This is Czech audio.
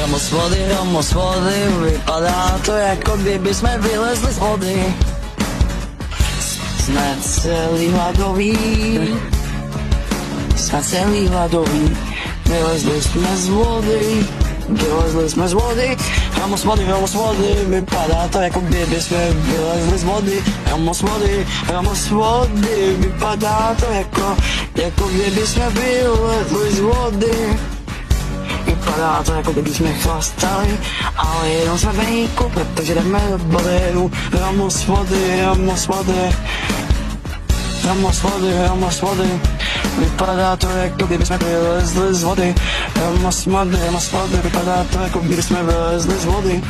Ramo z vody, ramo z vody, vypadá to jako kdyby jsme vylezli z vody. Jsme celý hladový, jsme celý hladový, vylezli jsme z vody, vylezli jsme z vody, ramo z vody, ramo z vody, vypadá to jako kdyby jsme vylezli z vody, ramo z vody, ramo z vody, vypadá to jako, jako kdyby jsme vylezli z vody. Vypadá to jako kdyby jsme chlastali, ale jenom jsme venku, protože jdeme do boderu. Ramo z vody, ramo z vody, ramo z vody, ramo z vody. Vypadá to jako kdyby jsme vylezli z vody. Ramo z vody, ramo z vody, vypadá to jako kdyby jsme vylezli z vody.